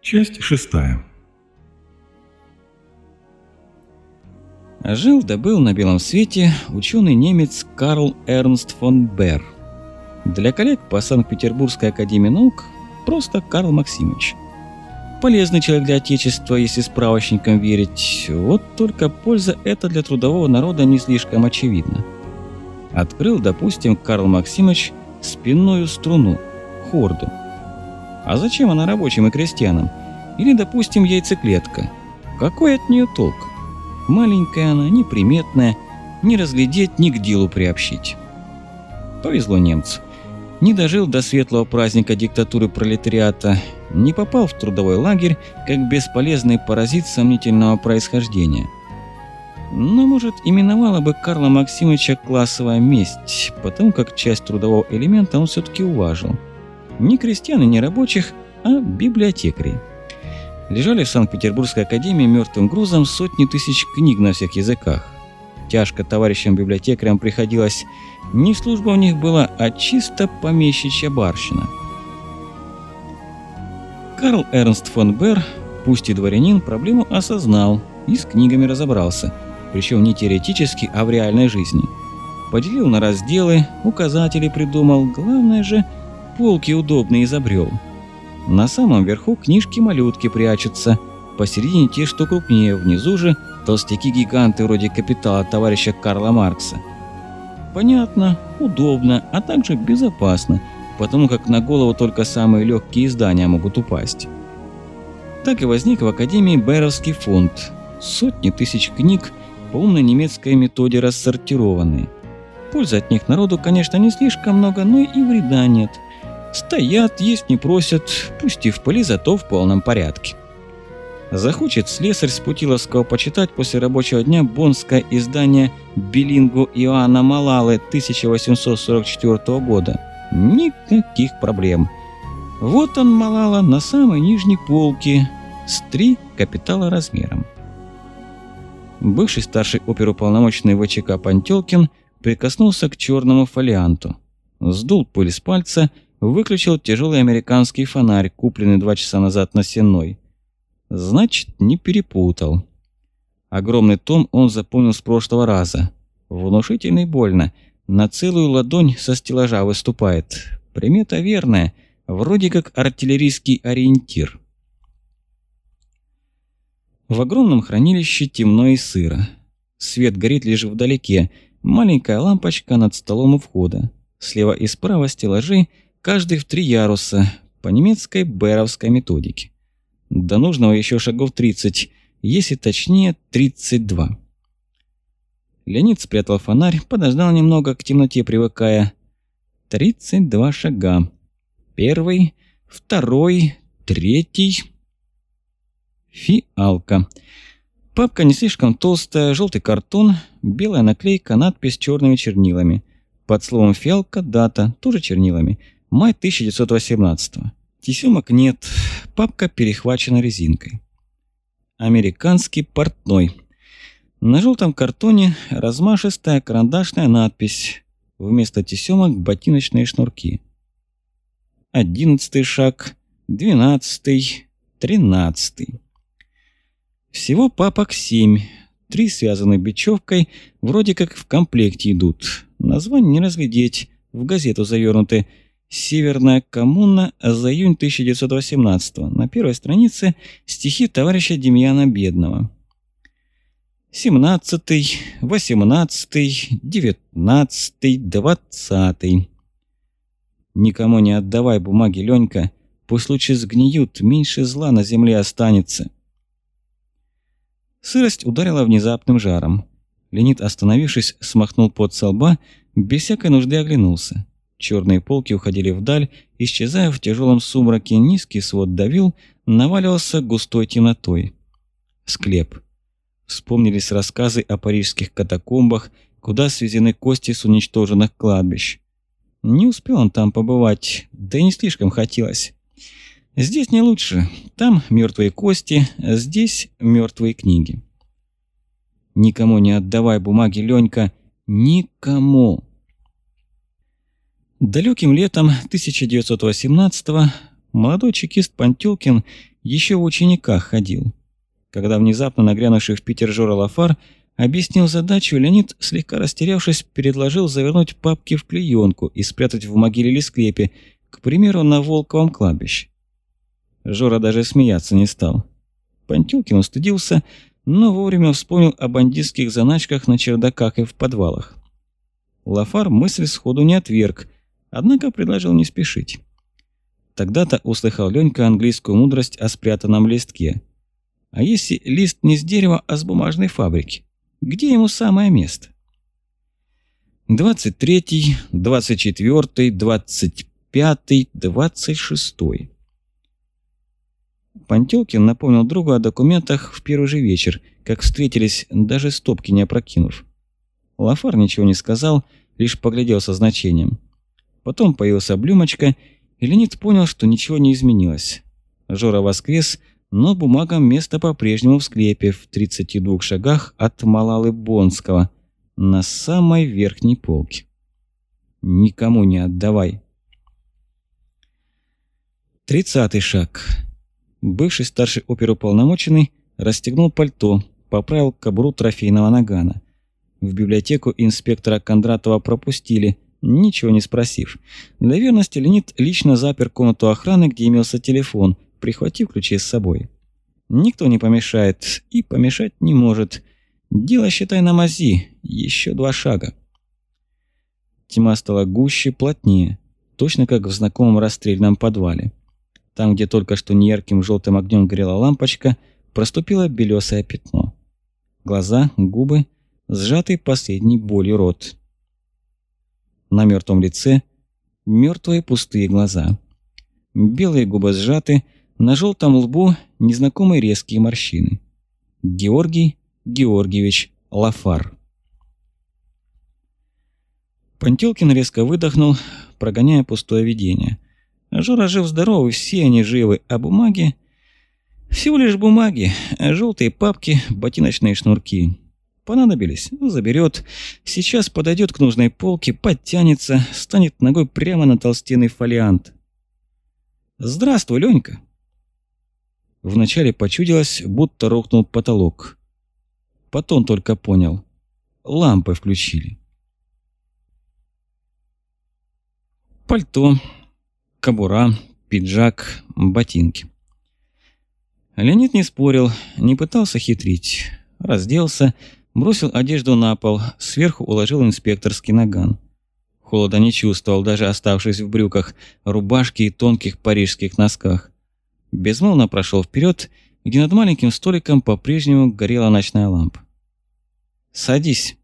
Часть шестая. Жил да был на белом свете ученый немец Карл Эрнст фон Берр. Для коллег по Санкт-Петербургской академии наук просто Карл Максимович. Полезный человек для Отечества, если справочникам верить. Вот только польза эта для трудового народа не слишком очевидна. Открыл, допустим, Карл Максимович спинную струну, хорду. А зачем она рабочим и крестьянам? Или, допустим, яйцеклетка. Какой от нее толк? Маленькая она, неприметная, не разглядеть, ни к делу приобщить. Повезло немцу. Не дожил до светлого праздника диктатуры пролетариата, не попал в трудовой лагерь, как бесполезный паразит сомнительного происхождения. Но, может, именовала бы Карла Максимовича классовая месть, потому как часть трудового элемента он все-таки уважил. Не крестьян и не рабочих, а библиотекарей лежали в Санкт-Петербургской академии мертвым грузом сотни тысяч книг на всех языках. Тяжко товарищам-библиотекарям приходилось. Не служба у них была, а чисто помещичья барщина. Карл Эрнст фон Берр, пусть и дворянин, проблему осознал и с книгами разобрался, причем не теоретически, а в реальной жизни. Поделил на разделы, указатели придумал, главное же, полки удобные изобрел – на самом верху книжки-малютки прячутся, посередине те, что крупнее, внизу же толстяки-гиганты вроде «Капитала» товарища Карла Маркса. Понятно, удобно, а также безопасно, потому как на голову только самые легкие издания могут упасть. Так и возник в Академии Бэровский фонд. Сотни тысяч книг по умной немецкой методе рассортированные. Пользы от них народу, конечно, не слишком много, но и вреда нет – Стоят, есть не просят, пусть и в пыли, зато в полном порядке. Захочет слесарь с Путиловского почитать после рабочего дня бонское издание «Билингу Иоанна Малалы» 1844 года. Никаких проблем. Вот он, Малала, на самой нижней полке, с три капитала размером. Бывший старший оперуполномоченный ВЧК Пантелкин прикоснулся к черному фолианту. Сдул пыль с пальца – Выключил тяжелый американский фонарь, купленный два часа назад на Сенной. Значит, не перепутал. Огромный том он запомнил с прошлого раза. Внушительно и больно. На целую ладонь со стеллажа выступает. Примета верная, вроде как артиллерийский ориентир. В огромном хранилище темно и сыро. Свет горит лишь вдалеке, маленькая лампочка над столом у входа. Слева и справа стеллажи – каждый в три яруса, по немецкой бэровской методике. До нужного еще шагов 30, если точнее 32. Леонид спрятал фонарь, подождал немного, к темноте привыкая. 32 шага. Первый, второй, третий. Фиалка. Папка не слишком толстая, желтый картон, белая наклейка, надпись черными чернилами. Под словом «фиалка» дата, тоже чернилами – Май 1918 -го. Тесемок нет, папка перехвачена резинкой. Американский портной. На желтом картоне размашистая карандашная надпись. Вместо тесемок ботиночные шнурки. Одиннадцатый шаг, двенадцатый, тринадцатый. Всего папок семь. Три связаны бечевкой, вроде как в комплекте идут. Название не разглядеть, в газету завернуты. Северная коммуна за июнь 1918 На первой странице стихи товарища Демьяна Бедного. 17, 18, 19, 20. Никому не отдавай бумаги, Ленька, пусть лучше сгниют, меньше зла на земле останется. Сырость ударила внезапным жаром. Леонид, остановившись, смахнул под со лба, без всякой нужды оглянулся. Черные полки уходили вдаль, исчезая в тяжелом сумраке, низкий свод давил, наваливался густой темнотой. Склеп. Вспомнились рассказы о парижских катакомбах, куда свезены кости с уничтоженных кладбищ. Не успел он там побывать, да и не слишком хотелось. Здесь не лучше. Там мертвые кости, здесь мертвые книги. Никому не отдавай бумаги, Ленька. Никому. Далеким летом 1918-го Молодой чекист Пантелкин еще в учениках ходил. Когда внезапно нагрянувший в Питер Жора Лафар объяснил задачу, Леонид, слегка растерявшись, предложил завернуть папки в клеенку и спрятать в могиле или склепе, к примеру, на Волковом кладбище. Жора даже смеяться не стал. Пантелкин устыдился, но вовремя вспомнил о бандитских заначках на чердаках и в подвалах. Лафар мысль сходу не отверг, однако предложил не спешить. Тогда-то услыхал Ленька английскую мудрость о спрятанном листке. А если лист не с дерева, а с бумажной фабрики? Где ему самое место? 23, 24, 25, 26. Пантелкин напомнил другу о документах в первый же вечер, как встретились, даже стопки не опрокинув. Лафар ничего не сказал, лишь поглядел со значением. Потом появился Блюмочка, и Леонид понял, что ничего не изменилось. Жора воскрес, но бумагам место по-прежнему в склепе в 32 шагах от Малалы Бонского, на самой верхней полке. «Никому не отдавай». Тридцатый шаг. Бывший старший оперуполномоченный расстегнул пальто, поправил кобуру трофейного нагана. В библиотеку инспектора Кондратова пропустили, ничего не спросив. Для верности Леонид лично запер комнату охраны, где имелся телефон, прихватив ключи с собой. Никто не помешает и помешать не может. Дело, считай, на мази, еще два шага. Тьма стала гуще, плотнее, точно как в знакомом расстрельном подвале. Там, где только что неярким желтым огнем горела лампочка, проступило белесое пятно. Глаза, губы — сжатый последней болью рот. На мертвом лице мертвые пустые глаза. Белые губы сжаты, на желтом лбу незнакомые резкие морщины. Георгий Георгиевич Лафар. Пантелкин резко выдохнул, прогоняя пустое видение. Жора жив-здоровый, все они живы, а бумаги... Всего лишь бумаги, желтые папки, ботиночные шнурки. Понадобились, ну, заберет. Сейчас подойдет к нужной полке, подтянется, станет ногой прямо на толстенный фолиант. «Здравствуй, Ленька!» Вначале почудилось, будто рухнул потолок. Потом только понял. Лампы включили. Пальто, кобура, пиджак, ботинки. Леонид не спорил, не пытался хитрить. Разделся, Бросил одежду на пол, сверху уложил инспекторский наган. Холода не чувствовал, даже оставшись в брюках, рубашке и тонких парижских носках. Безмолвно прошел вперед, где над маленьким столиком по-прежнему горела ночная лампа. «Садись».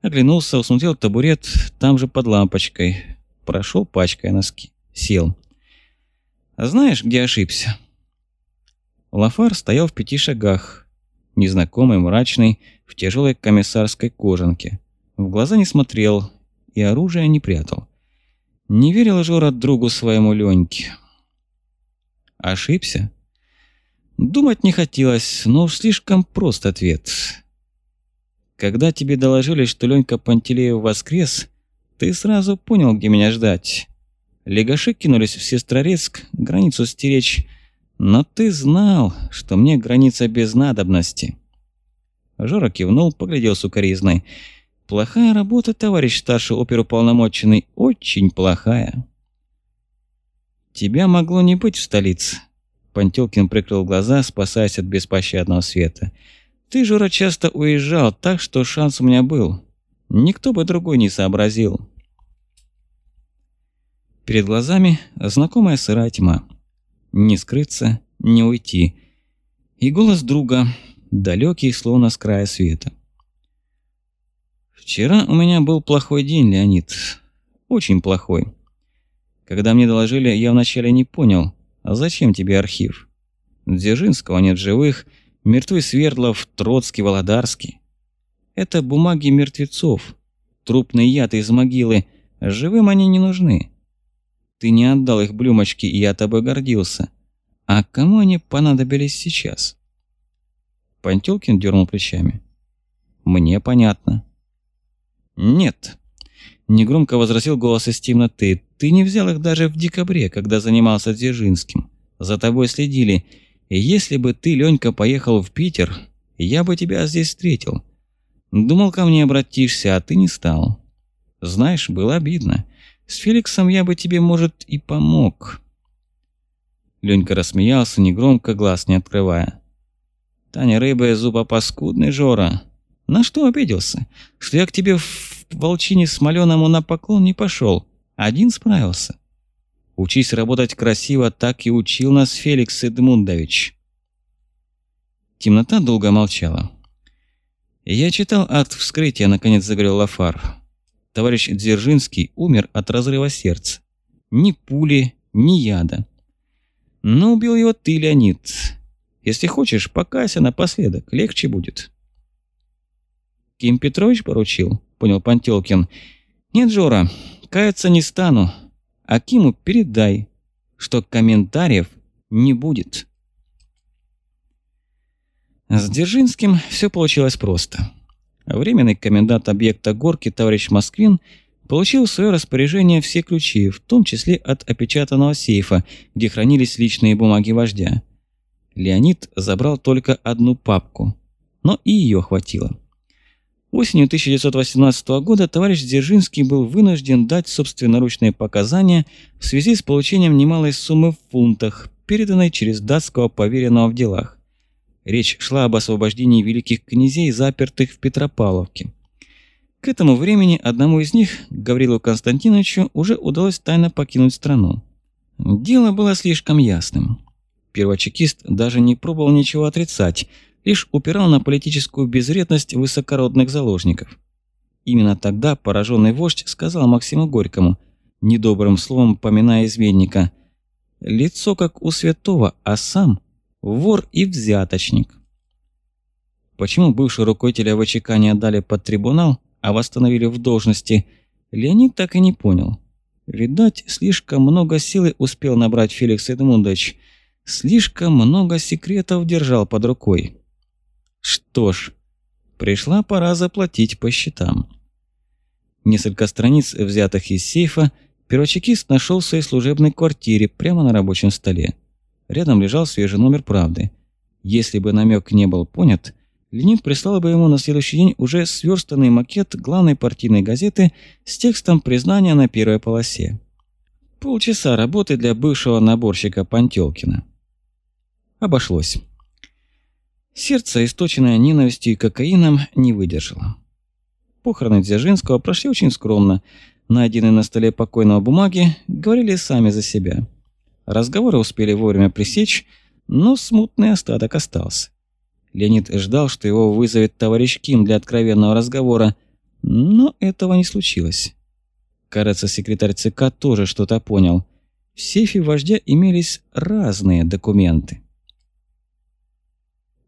Оглянулся, усмотрел табурет там же под лампочкой. Прошел, пачкая носки. Сел. «А знаешь, где ошибся?» Лафар стоял в пяти шагах, незнакомый, мрачный, в тяжелой комиссарской кожанке. В глаза не смотрел и оружие не прятал. Не верил Жора другу своему Леньке. Ошибся? Думать не хотелось, но слишком прост ответ. Когда тебе доложили, что Ленька Пантелеев воскрес, ты сразу понял, где меня ждать. Легаши кинулись в Сестрорецк, границу стеречь, но ты знал, что мне граница без надобности. Жора кивнул, поглядел сукоризной. Плохая работа, товарищ старший оперуполномоченный, очень плохая. Тебя могло не быть в столице. Пантелкин прикрыл глаза, спасаясь от беспощадного света. Ты, Жора, часто уезжал, так что шанс у меня был. Никто бы другой не сообразил. Перед глазами знакомая сырая тьма. Не скрыться, не уйти. И голос друга, далекий, словно с края света. «Вчера у меня был плохой день, Леонид. Очень плохой. Когда мне доложили, я вначале не понял, а зачем тебе архив? Дзержинского нет живых, мертвы Свердлов, Троцкий, Володарский. Это бумаги мертвецов, трупный яд из могилы, живым они не нужны. Ты не отдал их Блюмочке, и я тобой гордился. А кому они понадобились сейчас?» Пантелкин дернул плечами. «Мне понятно». «Нет», — негромко возразил голос из темноты. Ты не взял их даже в декабре, когда занимался Дзержинским. За тобой следили. И если бы ты, Ленька, поехал в Питер, я бы тебя здесь встретил. Думал, ко мне обратишься, а ты не стал. Знаешь, было обидно. С Феликсом я бы тебе, может, и помог». Ленька рассмеялся, негромко, глаз не открывая. «Таня рыба и зуба паскудный, Жора. На что обиделся? Что я к тебе в волчине смоленому на поклон не пошел. Один справился. Учись работать красиво, так и учил нас Феликс Эдмундович». Темнота долго молчала. «Я читал акт вскрытия», — наконец заговорил Лафар. Товарищ Дзержинский умер от разрыва сердца. Ни пули, ни яда. Но убил его ты, Леонид. Если хочешь, покайся напоследок, легче будет. Ким Петрович поручил, понял Пантелкин. Нет, Жора, каяться не стану. А Киму передай, что комментариев не будет. С Дзержинским все получилось просто. Временный комендант объекта горки товарищ Москвин получил в свое распоряжение все ключи, в том числе от опечатанного сейфа, где хранились личные бумаги вождя. Леонид забрал только одну папку, но и ее хватило. Осенью 1918 года товарищ Дзержинский был вынужден дать собственноручные показания в связи с получением немалой суммы в фунтах, переданной через датского поверенного в делах. Речь шла об освобождении великих князей, запертых в Петропавловке. К этому времени одному из них, Гаврилу Константиновичу, уже удалось тайно покинуть страну. Дело было слишком ясным. Первочекист даже не пробовал ничего отрицать, лишь упирал на политическую безвредность высокородных заложников. Именно тогда пораженный вождь сказал Максиму Горькому, недобрым словом поминая изменника, «Лицо как у святого, а сам вор и взяточник». Почему бывший руководителя ВЧК не отдали под трибунал, а восстановили в должности, Леонид так и не понял. Видать, слишком много силы успел набрать Феликс Эдмундович, слишком много секретов держал под рукой. Что ж, пришла пора заплатить по счетам. Несколько страниц, взятых из сейфа, первочекист нашел в своей служебной квартире прямо на рабочем столе. Рядом лежал свежий номер «Правды». Если бы намек не был понят, Ленин прислал бы ему на следующий день уже сверстанный макет главной партийной газеты с текстом признания на первой полосе. Полчаса работы для бывшего наборщика Пантелкина. Обошлось. Сердце, источенное ненавистью и кокаином, не выдержало. Похороны Дзержинского прошли очень скромно. Найденные на столе покойного бумаги говорили сами за себя. Разговоры успели вовремя пресечь, но смутный остаток остался. Леонид ждал, что его вызовет товарищ Ким для откровенного разговора, но этого не случилось. Кажется, секретарь ЦК тоже что-то понял. В сейфе вождя имелись разные документы.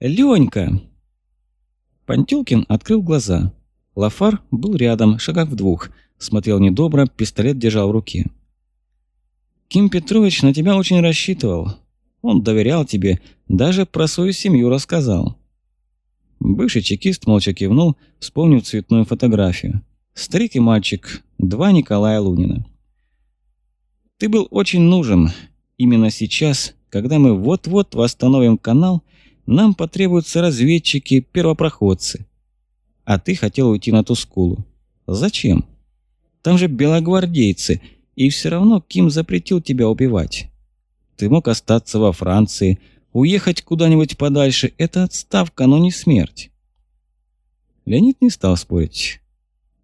«Ленька!» Пантелкин открыл глаза. Лафар был рядом, шагах в двух. Смотрел недобро, пистолет держал в руке. «Ким Петрович на тебя очень рассчитывал. Он доверял тебе, даже про свою семью рассказал. Бывший чекист молча кивнул, вспомнив цветную фотографию. Старик и мальчик, два Николая Лунина. Ты был очень нужен. Именно сейчас, когда мы вот-вот восстановим канал, нам потребуются разведчики, первопроходцы. А ты хотел уйти на Тускулу. Зачем? Там же белогвардейцы, и все равно Ким запретил тебя убивать. Ты мог остаться во Франции, уехать куда-нибудь подальше. Это отставка, но не смерть. Леонид не стал спорить.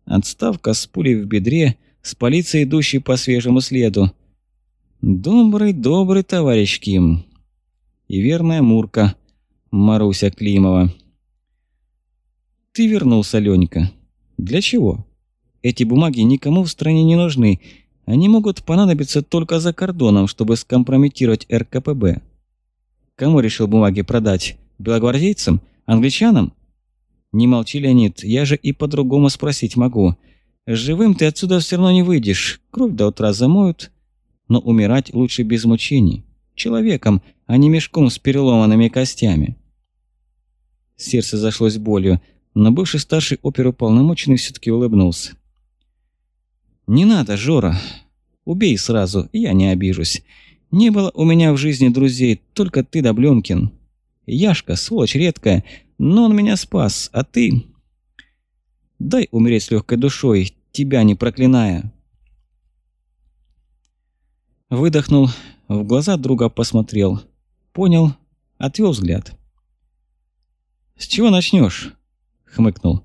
Отставка с пулей в бедре, с полицией, идущей по свежему следу. Добрый, добрый товарищ Ким. И верная Мурка, Маруся Климова. Ты вернулся, Ленька. Для чего? Эти бумаги никому в стране не нужны, они могут понадобиться только за кордоном, чтобы скомпрометировать РКПБ. Кому решил бумаги продать? Белогвардейцам? Англичанам? Не молчи, Леонид, я же и по-другому спросить могу. Живым ты отсюда все равно не выйдешь, кровь до утра замоют. Но умирать лучше без мучений. Человеком, а не мешком с переломанными костями. Сердце зашлось болью, но бывший старший оперуполномоченный все таки улыбнулся. «Не надо, Жора. Убей сразу, я не обижусь. Не было у меня в жизни друзей, только ты да. Яшка, сволочь редкая, но он меня спас, а ты... Дай умереть с легкой душой, тебя не проклиная. Выдохнул, в глаза друга посмотрел. Понял, отвел взгляд. «С чего начнешь? хмыкнул.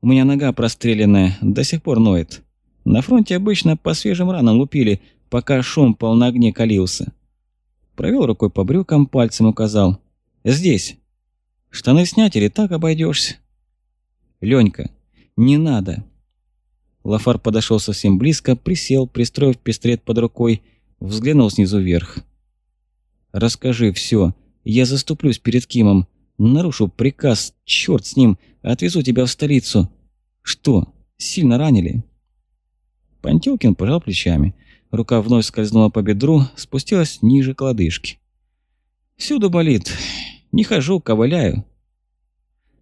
«У меня нога простреленная, до сих пор ноет. На фронте обычно по свежим ранам лупили, пока шум пол на огне калился». Провел рукой по брюкам, пальцем указал. «Здесь. Штаны снять или так обойдешься? «Ленька, не надо». Лафар подошел совсем близко, присел, пристроив пистолет под рукой, взглянул снизу вверх. «Расскажи все. Я заступлюсь перед Кимом. Нарушу приказ, черт с ним, отвезу тебя в столицу. Что, сильно ранили?» Пантелкин пожал плечами. Рука вновь скользнула по бедру, спустилась ниже к лодыжке. «Всюду болит. Не хожу, ковыляю».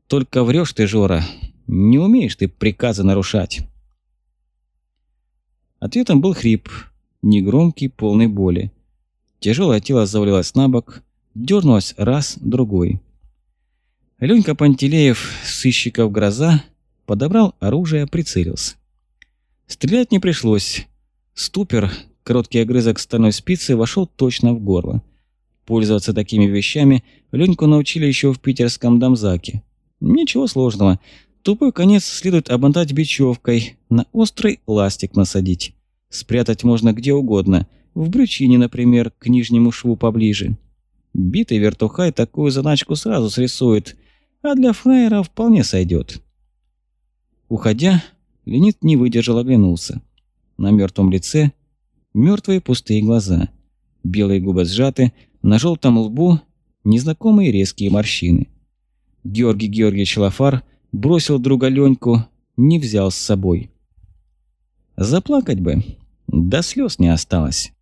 «Только врешь ты, Жора. Не умеешь ты приказы нарушать». Ответом был хрип, негромкий, полный боли. Тяжелое тело завалилось на бок, дернулось раз, другой. Ленька Пантелеев, сыщиков гроза, подобрал оружие, прицелился. Стрелять не пришлось. Ступер, короткий огрызок стальной спицы, вошел точно в горло. Пользоваться такими вещами Леньку научили еще в питерском дамзаке. Ничего сложного. Тупой конец следует обмотать бечевкой, на острый ластик насадить. Спрятать можно где угодно, в брючине, например, к нижнему шву поближе. Битый вертухай такую заначку сразу срисует – а для фраера вполне сойдет. Уходя, Ленит не выдержал, оглянулся. На мертвом лице мертвые пустые глаза, белые губы сжаты, на желтом лбу незнакомые резкие морщины. Георгий Георгиевич Лафар бросил друга Леньку, не взял с собой. Заплакать бы, до слез не осталось.